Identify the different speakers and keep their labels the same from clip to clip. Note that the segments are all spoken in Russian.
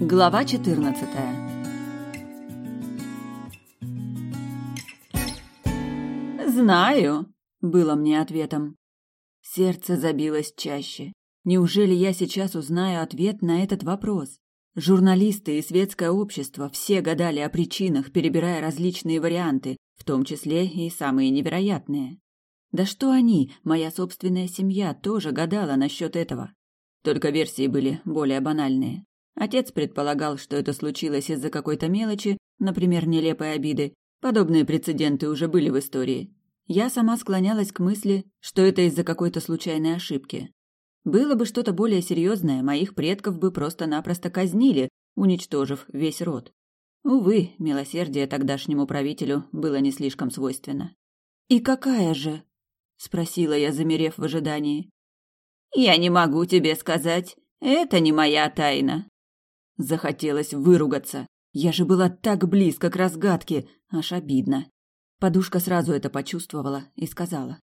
Speaker 1: Глава 14. Знаю, было мне ответом. Сердце забилось чаще. Неужели я сейчас узнаю ответ на этот вопрос? Журналисты и светское общество все гадали о причинах, перебирая различные варианты, в том числе и самые невероятные. Да что они, моя собственная семья, тоже гадала насчет этого. Только версии были более банальные. Отец предполагал, что это случилось из-за какой-то мелочи, например, нелепой обиды. Подобные прецеденты уже были в истории. Я сама склонялась к мысли, что это из-за какой-то случайной ошибки. Было бы что-то более серьезное, моих предков бы просто-напросто казнили, уничтожив весь род. Увы, милосердие тогдашнему правителю было не слишком свойственно. «И какая же?» — спросила я, замерев в ожидании. «Я не могу тебе сказать. Это не моя тайна». Захотелось выругаться. Я же была так близко к разгадке, аж обидно. Подушка сразу это почувствовала и сказала.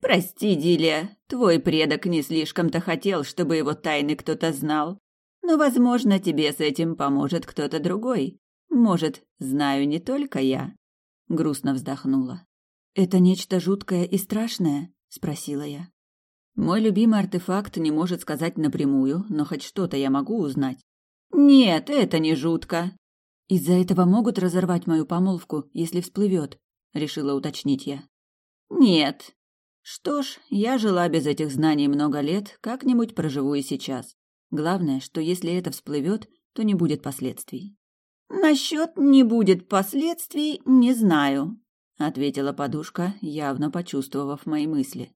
Speaker 1: «Прости, Дилия, твой предок не слишком-то хотел, чтобы его тайны кто-то знал. Но, возможно, тебе с этим поможет кто-то другой. Может, знаю не только я». Грустно вздохнула. «Это нечто жуткое и страшное?» – спросила я. Мой любимый артефакт не может сказать напрямую, но хоть что-то я могу узнать. «Нет, это не жутко». «Из-за этого могут разорвать мою помолвку, если всплывет», — решила уточнить я. «Нет. Что ж, я жила без этих знаний много лет, как-нибудь проживу и сейчас. Главное, что если это всплывет, то не будет последствий». «Насчет «не будет последствий» не знаю», — ответила подушка, явно почувствовав мои мысли.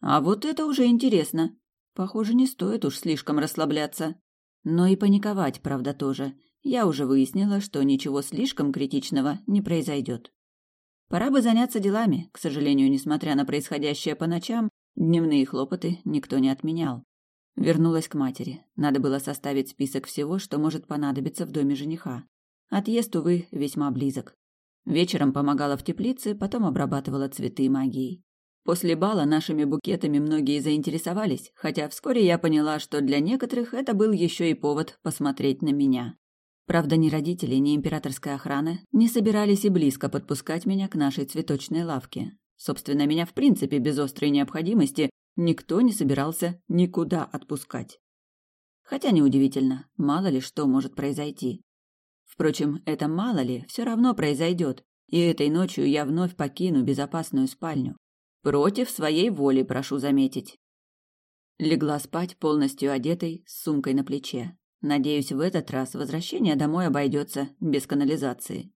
Speaker 1: «А вот это уже интересно. Похоже, не стоит уж слишком расслабляться. Но и паниковать, правда, тоже. Я уже выяснила, что ничего слишком критичного не произойдет. Пора бы заняться делами. К сожалению, несмотря на происходящее по ночам, дневные хлопоты никто не отменял. Вернулась к матери. Надо было составить список всего, что может понадобиться в доме жениха. Отъезд, увы, весьма близок. Вечером помогала в теплице, потом обрабатывала цветы магией. После бала нашими букетами многие заинтересовались, хотя вскоре я поняла, что для некоторых это был еще и повод посмотреть на меня. Правда, ни родители, ни императорская охрана не собирались и близко подпускать меня к нашей цветочной лавке. Собственно, меня в принципе без острой необходимости никто не собирался никуда отпускать. Хотя неудивительно, мало ли что может произойти. Впрочем, это мало ли все равно произойдет, и этой ночью я вновь покину безопасную спальню. Против своей воли, прошу заметить. Легла спать полностью одетой, с сумкой на плече. Надеюсь, в этот раз возвращение домой обойдется без канализации.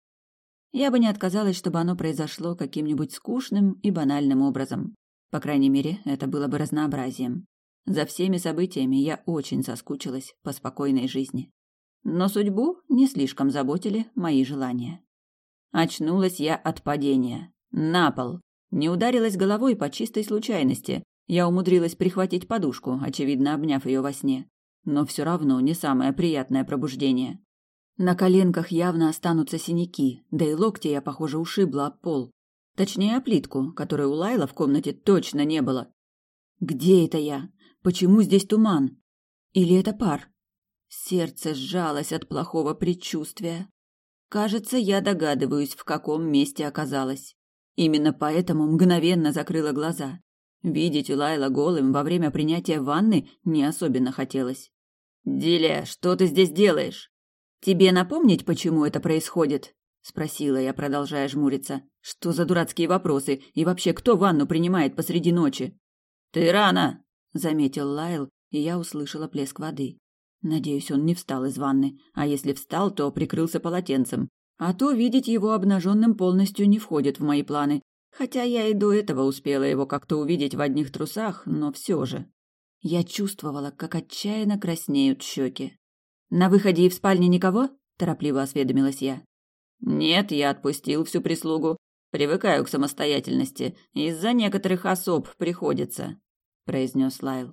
Speaker 1: Я бы не отказалась, чтобы оно произошло каким-нибудь скучным и банальным образом. По крайней мере, это было бы разнообразием. За всеми событиями я очень соскучилась по спокойной жизни. Но судьбу не слишком заботили мои желания. Очнулась я от падения. На пол, не ударилась головой по чистой случайности. Я умудрилась прихватить подушку, очевидно, обняв ее во сне. Но все равно не самое приятное пробуждение. На коленках явно останутся синяки, да и локти я, похоже, ушибла об пол. Точнее, о плитку, которой у Лайла в комнате точно не было. Где это я? Почему здесь туман? Или это пар? Сердце сжалось от плохого предчувствия. Кажется, я догадываюсь, в каком месте оказалась. Именно поэтому мгновенно закрыла глаза. Видеть Лайла голым во время принятия ванны не особенно хотелось. «Дилия, что ты здесь делаешь?» «Тебе напомнить, почему это происходит?» — спросила я, продолжая жмуриться. «Что за дурацкие вопросы? И вообще, кто ванну принимает посреди ночи?» «Ты рано!» — заметил Лайл, и я услышала плеск воды. Надеюсь, он не встал из ванны, а если встал, то прикрылся полотенцем. А то видеть его обнаженным полностью не входит в мои планы. Хотя я и до этого успела его как-то увидеть в одних трусах, но все же. Я чувствовала, как отчаянно краснеют щеки. «На выходе и в спальне никого?» – торопливо осведомилась я. «Нет, я отпустил всю прислугу. Привыкаю к самостоятельности. Из-за некоторых особ приходится», – произнес Лайл.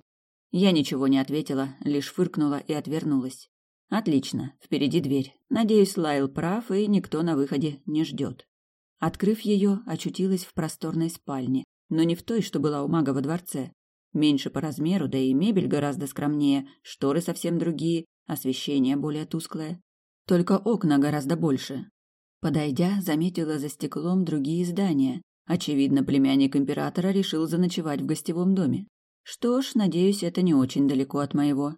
Speaker 1: Я ничего не ответила, лишь фыркнула и отвернулась. Отлично, впереди дверь. Надеюсь, Лайл прав, и никто на выходе не ждет. Открыв ее, очутилась в просторной спальне, но не в той, что была у мага во дворце. Меньше по размеру, да и мебель гораздо скромнее, шторы совсем другие, освещение более тусклое. Только окна гораздо больше. Подойдя, заметила за стеклом другие здания. Очевидно, племянник императора решил заночевать в гостевом доме. Что ж, надеюсь, это не очень далеко от моего.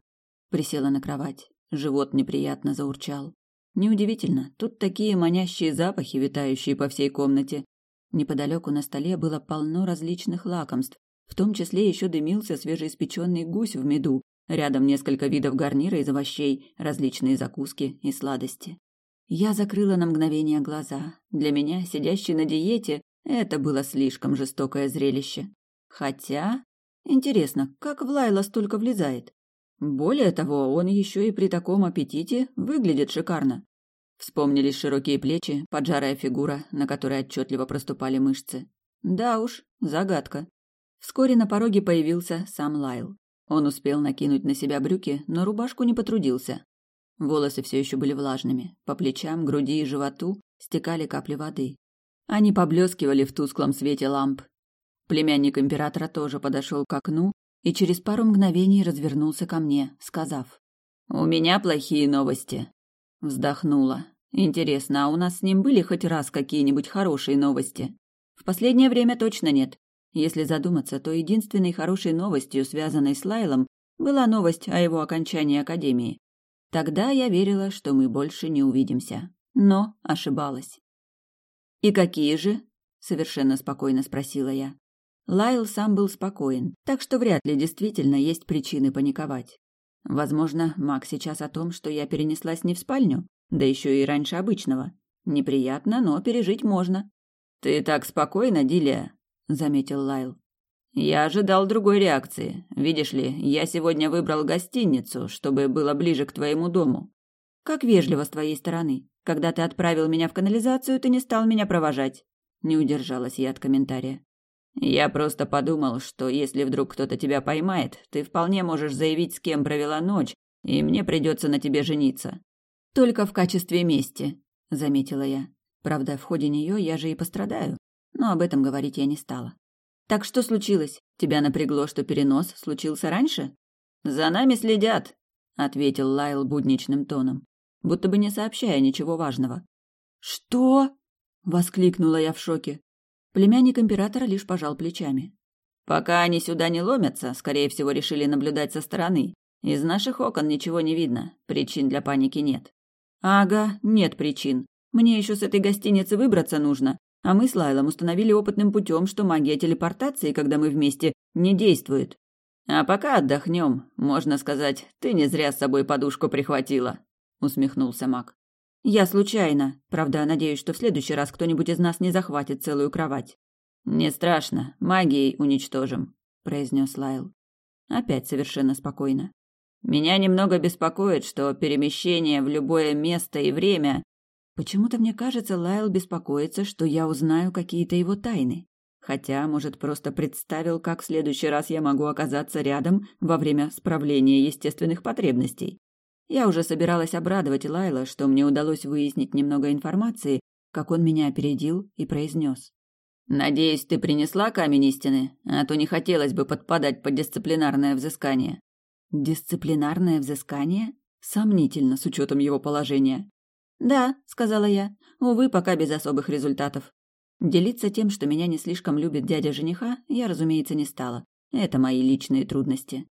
Speaker 1: Присела на кровать. Живот неприятно заурчал. Неудивительно, тут такие манящие запахи, витающие по всей комнате. Неподалеку на столе было полно различных лакомств, в том числе еще дымился свежеиспеченный гусь в меду, рядом несколько видов гарнира из овощей, различные закуски и сладости. Я закрыла на мгновение глаза. Для меня, сидящей на диете, это было слишком жестокое зрелище. Хотя, интересно, как в столько влезает? Более того, он еще и при таком аппетите выглядит шикарно. Вспомнились широкие плечи, поджарая фигура, на которой отчетливо проступали мышцы. Да уж, загадка. Вскоре на пороге появился сам Лайл. Он успел накинуть на себя брюки, но рубашку не потрудился. Волосы все еще были влажными. По плечам, груди и животу стекали капли воды. Они поблескивали в тусклом свете ламп. Племянник императора тоже подошел к окну и через пару мгновений развернулся ко мне, сказав: "У меня плохие новости". Вздохнула. Интересно, а у нас с ним были хоть раз какие-нибудь хорошие новости? В последнее время точно нет. Если задуматься, то единственной хорошей новостью, связанной с Лайлом, была новость о его окончании академии. Тогда я верила, что мы больше не увидимся, но ошибалась. И какие же? совершенно спокойно спросила я. Лайл сам был спокоен, так что вряд ли действительно есть причины паниковать. Возможно, Мак сейчас о том, что я перенеслась не в спальню, да еще и раньше обычного. Неприятно, но пережить можно. «Ты так спокойно, Дилия», — заметил Лайл. «Я ожидал другой реакции. Видишь ли, я сегодня выбрал гостиницу, чтобы было ближе к твоему дому». «Как вежливо с твоей стороны. Когда ты отправил меня в канализацию, ты не стал меня провожать». Не удержалась я от комментария. Я просто подумал, что если вдруг кто-то тебя поймает, ты вполне можешь заявить, с кем провела ночь, и мне придется на тебе жениться. Только в качестве мести, заметила я. Правда, в ходе нее я же и пострадаю, но об этом говорить я не стала. Так что случилось? Тебя напрягло, что перенос случился раньше? За нами следят, ответил Лайл будничным тоном, будто бы не сообщая ничего важного. Что? воскликнула я в шоке. Племянник императора лишь пожал плечами. Пока они сюда не ломятся, скорее всего, решили наблюдать со стороны. Из наших окон ничего не видно, причин для паники нет. Ага, нет причин. Мне еще с этой гостиницы выбраться нужно, а мы с Лайлом установили опытным путем, что магия телепортации, когда мы вместе, не действует. А пока отдохнем, можно сказать, ты не зря с собой подушку прихватила, усмехнулся Мак. Я случайно. Правда, надеюсь, что в следующий раз кто-нибудь из нас не захватит целую кровать. Не страшно, магией уничтожим, произнес Лайл. Опять совершенно спокойно. Меня немного беспокоит, что перемещение в любое место и время... Почему-то мне кажется, Лайл беспокоится, что я узнаю какие-то его тайны. Хотя, может, просто представил, как в следующий раз я могу оказаться рядом во время справления естественных потребностей. Я уже собиралась обрадовать Лайла, что мне удалось выяснить немного информации, как он меня опередил и произнес. «Надеюсь, ты принесла камень истины, а то не хотелось бы подпадать под дисциплинарное взыскание». «Дисциплинарное взыскание?» Сомнительно, с учетом его положения. «Да», — сказала я, — «увы, пока без особых результатов». Делиться тем, что меня не слишком любит дядя жениха, я, разумеется, не стала. Это мои личные трудности.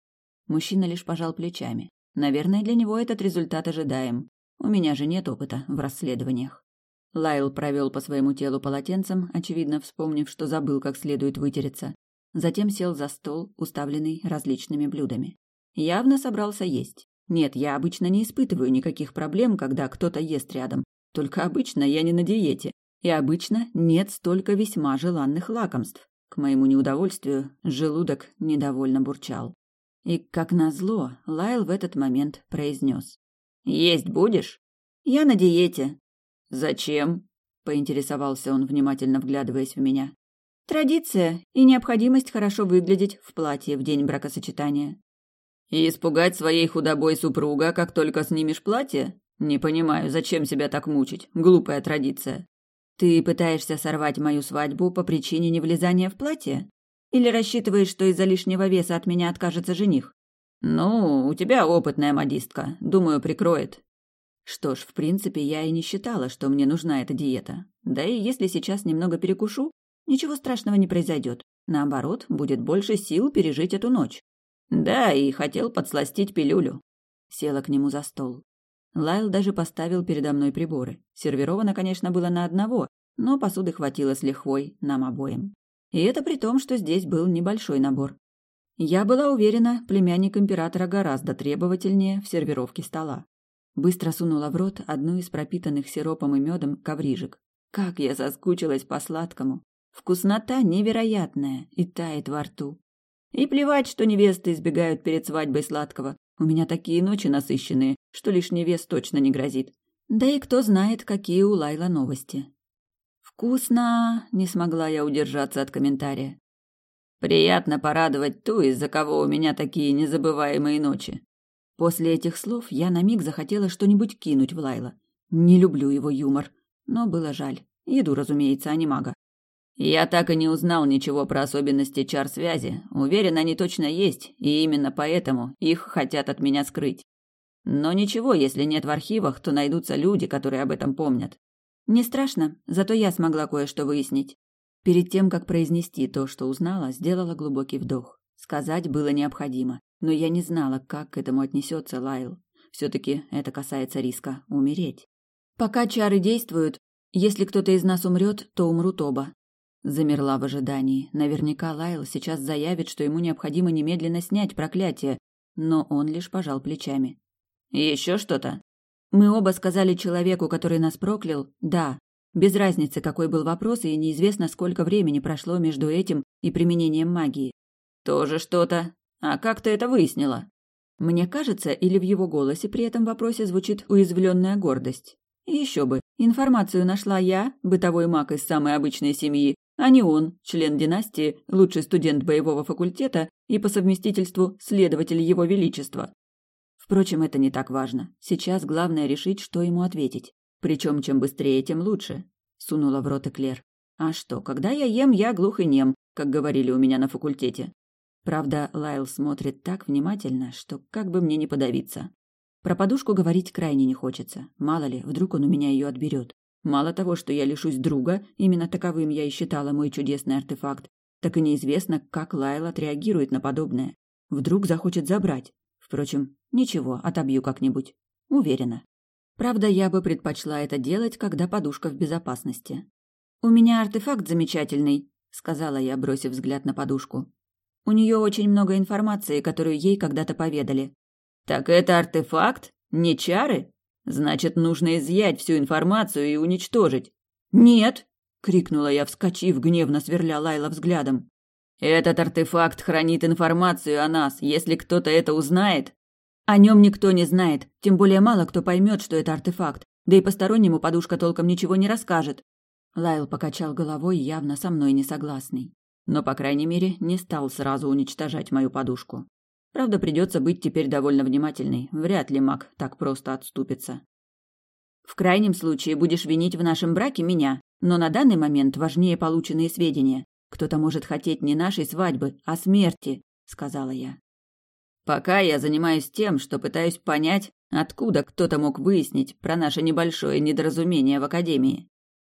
Speaker 1: Мужчина лишь пожал плечами. Наверное, для него этот результат ожидаем. У меня же нет опыта в расследованиях. Лайл провел по своему телу полотенцем, очевидно вспомнив, что забыл как следует вытереться. Затем сел за стол, уставленный различными блюдами. Явно собрался есть. Нет, я обычно не испытываю никаких проблем, когда кто-то ест рядом. Только обычно я не на диете. И обычно нет столько весьма желанных лакомств. К моему неудовольствию желудок недовольно бурчал. И, как назло, Лайл в этот момент произнес. «Есть будешь?» «Я на диете». «Зачем?» — поинтересовался он, внимательно вглядываясь в меня. «Традиция и необходимость хорошо выглядеть в платье в день бракосочетания». «И испугать своей худобой супруга, как только снимешь платье? Не понимаю, зачем себя так мучить? Глупая традиция». «Ты пытаешься сорвать мою свадьбу по причине невлезания в платье?» Или рассчитываешь, что из-за лишнего веса от меня откажется жених? Ну, у тебя опытная модистка. Думаю, прикроет. Что ж, в принципе, я и не считала, что мне нужна эта диета. Да и если сейчас немного перекушу, ничего страшного не произойдет. Наоборот, будет больше сил пережить эту ночь. Да, и хотел подсластить пилюлю. Села к нему за стол. Лайл даже поставил передо мной приборы. Сервировано, конечно, было на одного, но посуды хватило с лихвой нам обоим. И это при том, что здесь был небольшой набор. Я была уверена, племянник императора гораздо требовательнее в сервировке стола. Быстро сунула в рот одну из пропитанных сиропом и медом коврижек. Как я соскучилась по сладкому. Вкуснота невероятная и тает во рту. И плевать, что невесты избегают перед свадьбой сладкого. У меня такие ночи насыщенные, что лишний вес точно не грозит. Да и кто знает, какие у Лайла новости. «Вкусно!» — не смогла я удержаться от комментария. «Приятно порадовать ту, из-за кого у меня такие незабываемые ночи». После этих слов я на миг захотела что-нибудь кинуть в Лайла. Не люблю его юмор, но было жаль. Еду, разумеется, а не мага. Я так и не узнал ничего про особенности чар связи. Уверен, они точно есть, и именно поэтому их хотят от меня скрыть. Но ничего, если нет в архивах, то найдутся люди, которые об этом помнят. Не страшно, зато я смогла кое-что выяснить. Перед тем, как произнести то, что узнала, сделала глубокий вдох. Сказать было необходимо, но я не знала, как к этому отнесется Лайл. Все-таки это касается риска умереть. Пока чары действуют, если кто-то из нас умрет, то умрут оба. Замерла в ожидании. Наверняка Лайл сейчас заявит, что ему необходимо немедленно снять проклятие, но он лишь пожал плечами. Еще что-то? Мы оба сказали человеку, который нас проклял, да. Без разницы, какой был вопрос, и неизвестно, сколько времени прошло между этим и применением магии. Тоже что-то. А как ты это выяснила? Мне кажется, или в его голосе при этом вопросе звучит уязвленная гордость. Еще бы, информацию нашла я, бытовой маг из самой обычной семьи, а не он, член династии, лучший студент боевого факультета и по совместительству следователь его величества. Впрочем, это не так важно. Сейчас главное решить, что ему ответить. Причем чем быстрее, тем лучше. Сунула в рот Эклер. А что, когда я ем, я глух и нем, как говорили у меня на факультете. Правда, Лайл смотрит так внимательно, что как бы мне не подавиться. Про подушку говорить крайне не хочется. Мало ли, вдруг он у меня ее отберет. Мало того, что я лишусь друга, именно таковым я и считала мой чудесный артефакт, так и неизвестно, как Лайл отреагирует на подобное. Вдруг захочет забрать. Впрочем, ничего, отобью как-нибудь. Уверена. Правда, я бы предпочла это делать, когда подушка в безопасности. «У меня артефакт замечательный», — сказала я, бросив взгляд на подушку. «У нее очень много информации, которую ей когда-то поведали». «Так это артефакт? Не чары?» Значит, нужно изъять всю информацию и уничтожить. Нет, крикнула я, вскочив, гневно сверля Лайла взглядом. Этот артефакт хранит информацию о нас. Если кто-то это узнает, о нем никто не знает, тем более мало кто поймет, что это артефакт. Да и постороннему подушка толком ничего не расскажет. Лайл покачал головой, явно со мной не согласный. Но, по крайней мере, не стал сразу уничтожать мою подушку. Правда, придется быть теперь довольно внимательной. Вряд ли маг так просто отступится. В крайнем случае будешь винить в нашем браке меня, но на данный момент важнее полученные сведения. Кто-то может хотеть не нашей свадьбы, а смерти, сказала я. Пока я занимаюсь тем, что пытаюсь понять, откуда кто-то мог выяснить про наше небольшое недоразумение в академии.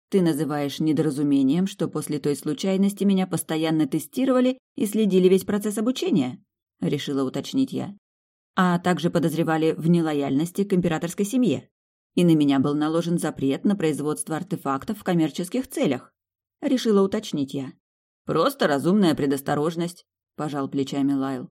Speaker 1: Ты называешь недоразумением, что после той случайности меня постоянно тестировали и следили весь процесс обучения? — решила уточнить я. А также подозревали в нелояльности к императорской семье. И на меня был наложен запрет на производство артефактов в коммерческих целях. Решила уточнить я. «Просто разумная предосторожность», — пожал плечами Лайл.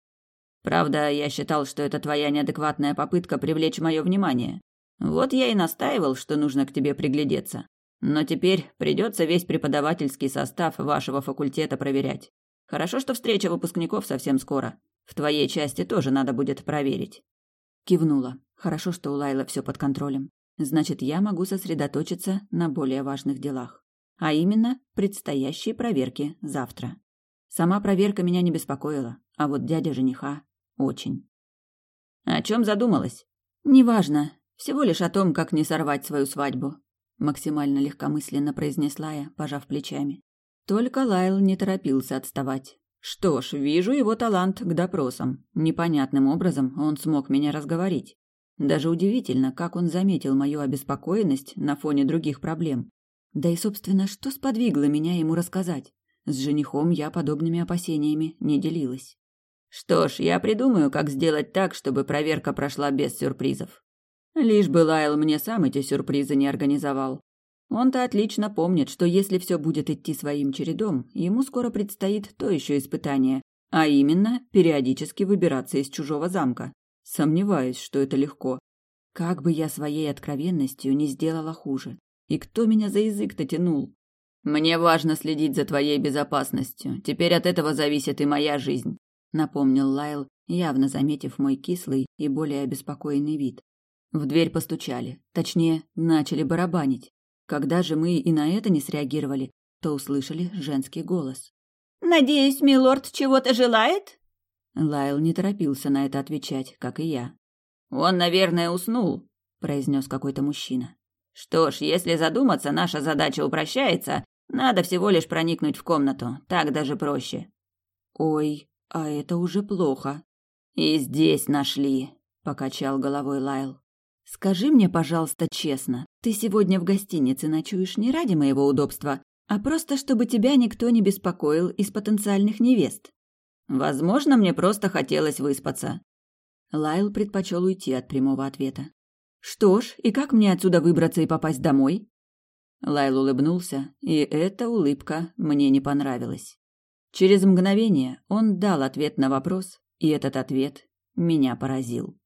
Speaker 1: «Правда, я считал, что это твоя неадекватная попытка привлечь мое внимание. Вот я и настаивал, что нужно к тебе приглядеться. Но теперь придется весь преподавательский состав вашего факультета проверять. Хорошо, что встреча выпускников совсем скоро. В твоей части тоже надо будет проверить. Кивнула. Хорошо, что у Лайлы все под контролем. Значит, я могу сосредоточиться на более важных делах. А именно, предстоящие проверки завтра. Сама проверка меня не беспокоила, а вот дядя жениха очень. О чем задумалась? Неважно. Всего лишь о том, как не сорвать свою свадьбу. Максимально легкомысленно произнесла я, пожав плечами. Только Лайл не торопился отставать. Что ж, вижу его талант к допросам. Непонятным образом он смог меня разговорить. Даже удивительно, как он заметил мою обеспокоенность на фоне других проблем. Да и, собственно, что сподвигло меня ему рассказать? С женихом я подобными опасениями не делилась. Что ж, я придумаю, как сделать так, чтобы проверка прошла без сюрпризов. Лишь бы Лайл мне сам эти сюрпризы не организовал. Он-то отлично помнит, что если все будет идти своим чередом, ему скоро предстоит то еще испытание, а именно периодически выбираться из чужого замка. Сомневаюсь, что это легко. Как бы я своей откровенностью не сделала хуже. И кто меня за язык-то тянул? Мне важно следить за твоей безопасностью. Теперь от этого зависит и моя жизнь, напомнил Лайл, явно заметив мой кислый и более обеспокоенный вид. В дверь постучали, точнее, начали барабанить. Когда же мы и на это не среагировали, то услышали женский голос.
Speaker 2: «Надеюсь, милорд чего-то желает?»
Speaker 1: Лайл не торопился на это отвечать, как и я.
Speaker 3: «Он, наверное, уснул», — произнес какой-то мужчина. «Что ж, если задуматься, наша задача упрощается. Надо всего лишь проникнуть в комнату. Так даже проще».
Speaker 1: «Ой, а это уже плохо».
Speaker 3: «И здесь нашли», — покачал головой Лайл.
Speaker 1: «Скажи мне, пожалуйста, честно, ты сегодня в гостинице ночуешь не ради моего удобства, а просто чтобы тебя никто не беспокоил из потенциальных невест?»
Speaker 3: Возможно, мне просто хотелось выспаться.
Speaker 1: Лайл предпочел уйти от прямого ответа. Что ж, и как мне отсюда выбраться и попасть домой? Лайл улыбнулся, и эта улыбка мне не понравилась. Через мгновение он дал ответ на вопрос, и этот ответ меня поразил.